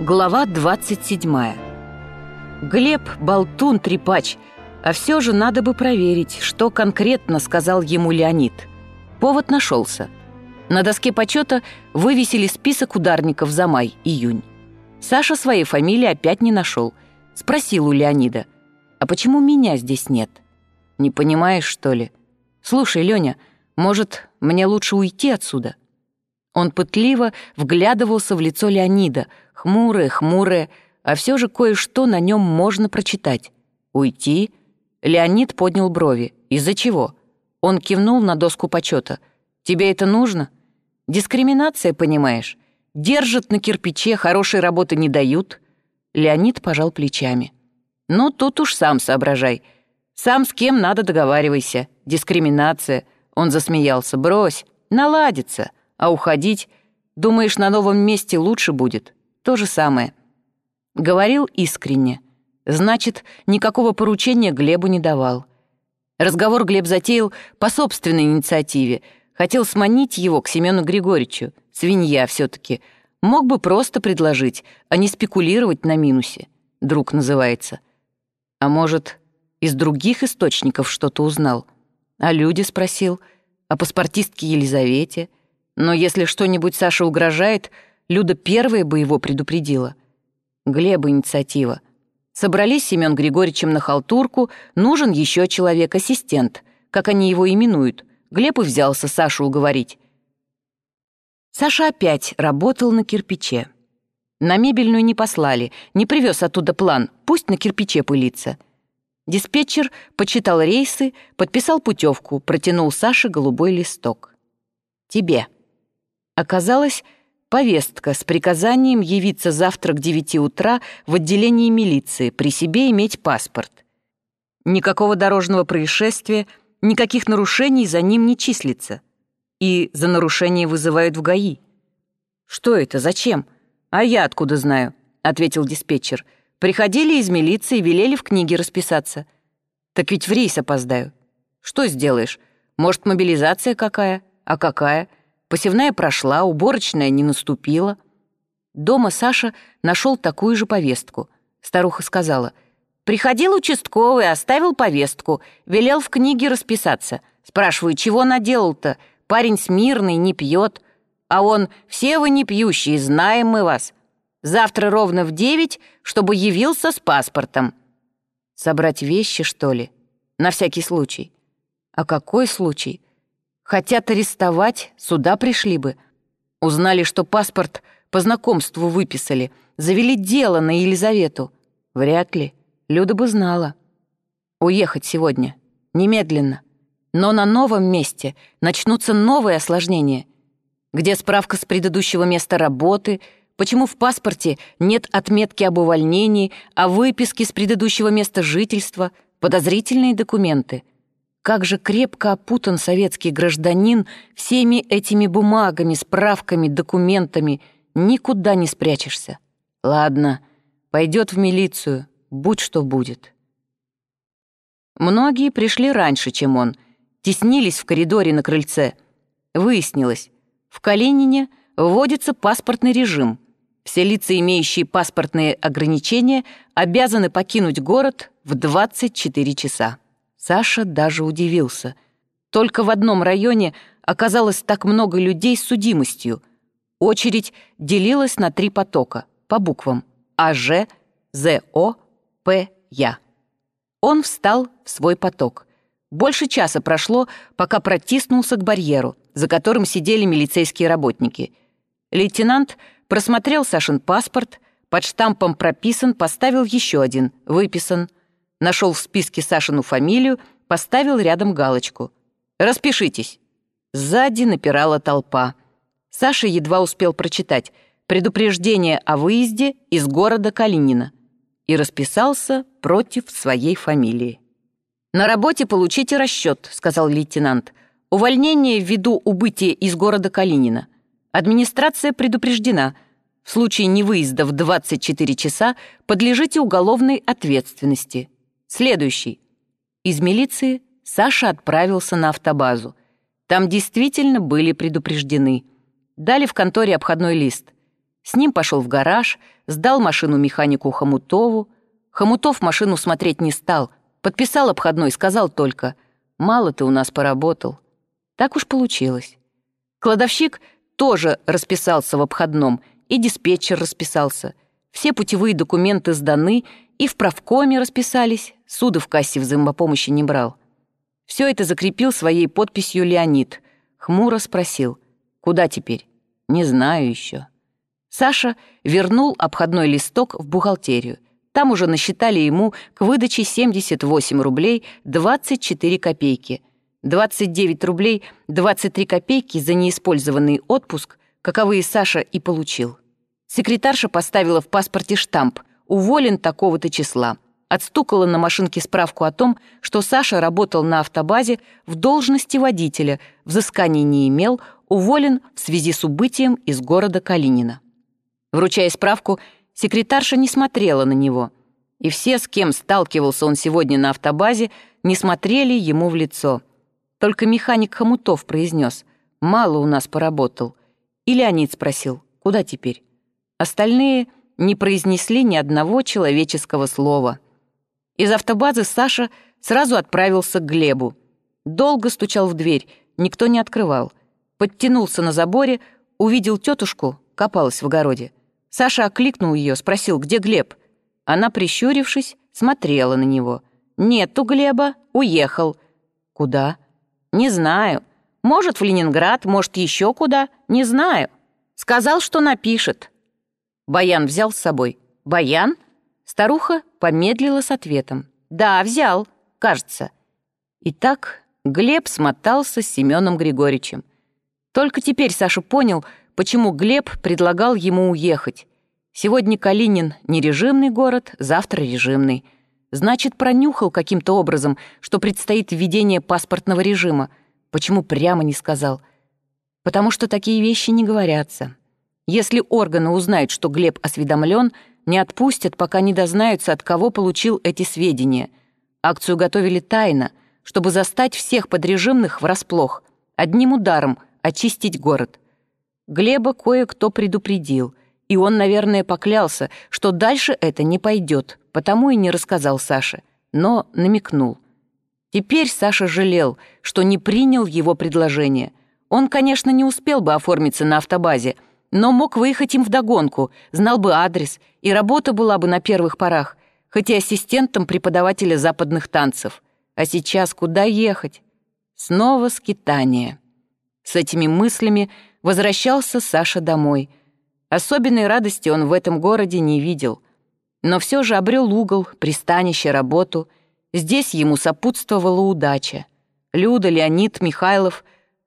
Глава 27. Глеб – болтун, трепач, а все же надо бы проверить, что конкретно сказал ему Леонид. Повод нашелся. На доске почета вывесили список ударников за май-июнь. Саша своей фамилии опять не нашел. Спросил у Леонида, а почему меня здесь нет? Не понимаешь, что ли? Слушай, Леня, может, мне лучше уйти отсюда? Он пытливо вглядывался в лицо Леонида, хмурое, хмурое, а все же кое-что на нем можно прочитать. «Уйти?» Леонид поднял брови. «Из-за чего?» Он кивнул на доску почета. «Тебе это нужно?» «Дискриминация, понимаешь? Держат на кирпиче, хорошей работы не дают». Леонид пожал плечами. «Ну, тут уж сам соображай. Сам с кем надо договаривайся. Дискриминация». Он засмеялся. «Брось, наладится. А уходить? Думаешь, на новом месте лучше будет? То же самое. Говорил искренне. Значит, никакого поручения Глебу не давал. Разговор Глеб затеял по собственной инициативе. Хотел сманить его к Семену Григорьевичу. Свинья все таки Мог бы просто предложить, а не спекулировать на минусе. Друг называется. А может, из других источников что-то узнал? А люди спросил? О паспортистке Елизавете? Но если что-нибудь Саше угрожает, Люда первая бы его предупредила. Глеба инициатива. Собрались Семен Григорьевичем на халтурку, нужен еще человек-ассистент, как они его именуют. Глеб и взялся Сашу уговорить. Саша опять работал на кирпиче. На мебельную не послали, не привез оттуда план, пусть на кирпиче пылится. Диспетчер почитал рейсы, подписал путевку, протянул Саше голубой листок. «Тебе». Оказалось, повестка с приказанием явиться завтра к девяти утра в отделении милиции, при себе иметь паспорт. Никакого дорожного происшествия, никаких нарушений за ним не числится. И за нарушение вызывают в ГАИ. «Что это? Зачем?» «А я откуда знаю?» — ответил диспетчер. «Приходили из милиции, велели в книге расписаться. Так ведь в рейс опоздаю. Что сделаешь? Может, мобилизация какая? А какая?» Посевная прошла, уборочная не наступила. Дома Саша нашел такую же повестку. Старуха сказала, «Приходил участковый, оставил повестку, велел в книге расписаться. Спрашиваю, чего наделал-то? Парень смирный, не пьет. А он, все вы не пьющие, знаем мы вас. Завтра ровно в девять, чтобы явился с паспортом». Собрать вещи, что ли? На всякий случай. А какой случай? Хотят арестовать, сюда пришли бы. Узнали, что паспорт по знакомству выписали, завели дело на Елизавету. Вряд ли. Люда бы знала. Уехать сегодня. Немедленно. Но на новом месте начнутся новые осложнения. Где справка с предыдущего места работы, почему в паспорте нет отметки об увольнении, а выписки с предыдущего места жительства, подозрительные документы — как же крепко опутан советский гражданин всеми этими бумагами, справками, документами. Никуда не спрячешься. Ладно, пойдет в милицию, будь что будет. Многие пришли раньше, чем он, теснились в коридоре на крыльце. Выяснилось, в Калинине вводится паспортный режим. Все лица, имеющие паспортные ограничения, обязаны покинуть город в 24 часа. Саша даже удивился. Только в одном районе оказалось так много людей с судимостью. Очередь делилась на три потока по буквам АЖ, ЗО, П, Я. Он встал в свой поток. Больше часа прошло, пока протиснулся к барьеру, за которым сидели милицейские работники. Лейтенант просмотрел Сашин паспорт, под штампом прописан, поставил еще один, выписан – Нашел в списке Сашину фамилию, поставил рядом галочку. «Распишитесь». Сзади напирала толпа. Саша едва успел прочитать «Предупреждение о выезде из города Калинина» и расписался против своей фамилии. «На работе получите расчет», — сказал лейтенант. «Увольнение ввиду убытия из города Калинина. Администрация предупреждена. В случае невыезда в 24 часа подлежите уголовной ответственности. Следующий. Из милиции Саша отправился на автобазу. Там действительно были предупреждены. Дали в конторе обходной лист. С ним пошел в гараж, сдал машину механику Хомутову. Хомутов машину смотреть не стал, подписал обходной, сказал только «Мало ты у нас поработал». Так уж получилось. Кладовщик тоже расписался в обходном, и диспетчер расписался. Все путевые документы сданы, и в правкоме расписались, суды в кассе взаимопомощи не брал. Все это закрепил своей подписью Леонид. Хмуро спросил, куда теперь? Не знаю еще. Саша вернул обходной листок в бухгалтерию. Там уже насчитали ему к выдаче 78 рублей 24 копейки. 29 рублей 23 копейки за неиспользованный отпуск, каковые Саша и получил. Секретарша поставила в паспорте штамп «Уволен такого-то числа». Отстукала на машинке справку о том, что Саша работал на автобазе в должности водителя, взысканий не имел, уволен в связи с убытием из города Калинина. Вручая справку, секретарша не смотрела на него, и все, с кем сталкивался он сегодня на автобазе, не смотрели ему в лицо. Только механик Хомутов произнес «Мало у нас поработал». И Леонид спросил «Куда теперь?». Остальные не произнесли ни одного человеческого слова. Из автобазы Саша сразу отправился к Глебу. Долго стучал в дверь, никто не открывал. Подтянулся на заборе, увидел тетушку, копалась в огороде. Саша окликнул ее, спросил, где Глеб. Она, прищурившись, смотрела на него. «Нету Глеба, уехал». «Куда?» «Не знаю. Может, в Ленинград, может, еще куда. Не знаю. Сказал, что напишет». Баян взял с собой. «Баян?» Старуха помедлила с ответом. «Да, взял, кажется». Итак, Глеб смотался с Семеном Григорьевичем. Только теперь Саша понял, почему Глеб предлагал ему уехать. Сегодня Калинин не режимный город, завтра режимный. Значит, пронюхал каким-то образом, что предстоит введение паспортного режима. Почему прямо не сказал? Потому что такие вещи не говорятся. Если органы узнают, что Глеб осведомлен, не отпустят, пока не дознаются, от кого получил эти сведения. Акцию готовили тайно, чтобы застать всех подрежимных врасплох, одним ударом очистить город. Глеба кое-кто предупредил, и он, наверное, поклялся, что дальше это не пойдет, потому и не рассказал Саше, но намекнул. Теперь Саша жалел, что не принял его предложение. Он, конечно, не успел бы оформиться на автобазе, но мог выехать им вдогонку, знал бы адрес, и работа была бы на первых порах, хоть и ассистентом преподавателя западных танцев. А сейчас куда ехать? Снова скитание. С этими мыслями возвращался Саша домой. Особенной радости он в этом городе не видел. Но все же обрел угол, пристанище, работу. Здесь ему сопутствовала удача. Люда, Леонид, Михайлов,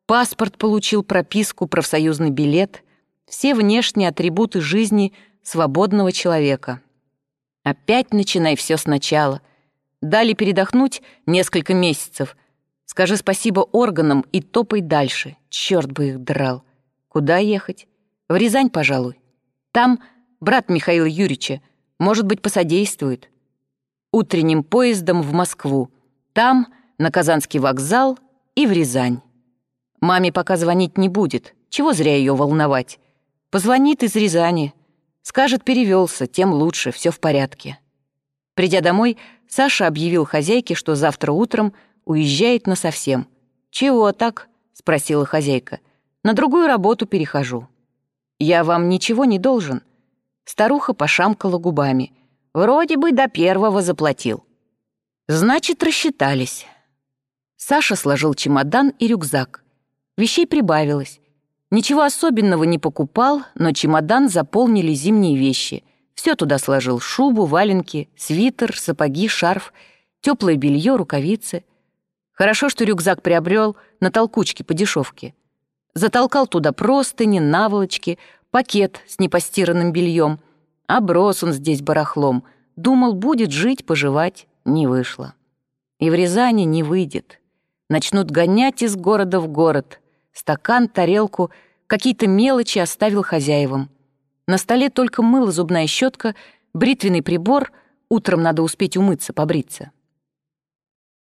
паспорт получил, прописку, профсоюзный билет. Все внешние атрибуты жизни свободного человека. Опять начинай все сначала. Дали передохнуть несколько месяцев. Скажи спасибо органам и топай дальше. Черт бы их драл. Куда ехать? В Рязань, пожалуй. Там брат Михаила Юрьевича, может быть, посодействует. Утренним поездом в Москву. Там на Казанский вокзал и в Рязань. Маме пока звонить не будет. Чего зря ее волновать? Позвонит из Рязани. Скажет, перевелся, тем лучше, все в порядке. Придя домой, Саша объявил хозяйке, что завтра утром уезжает насовсем. «Чего так?» — спросила хозяйка. На другую работу перехожу. Я вам ничего не должен. Старуха пошамкала губами. Вроде бы до первого заплатил. Значит, рассчитались. Саша сложил чемодан и рюкзак. Вещей прибавилось. Ничего особенного не покупал, но чемодан заполнили зимние вещи. Все туда сложил — шубу, валенки, свитер, сапоги, шарф, теплое белье, рукавицы. Хорошо, что рюкзак приобрел на толкучке по дешевке. Затолкал туда простыни, наволочки, пакет с непостиранным бельем. Оброс он здесь барахлом. Думал, будет жить, поживать. Не вышло. И в Рязани не выйдет. Начнут гонять из города в город. Стакан, тарелку, какие-то мелочи оставил хозяевам. На столе только мыло, зубная щетка, бритвенный прибор. Утром надо успеть умыться, побриться.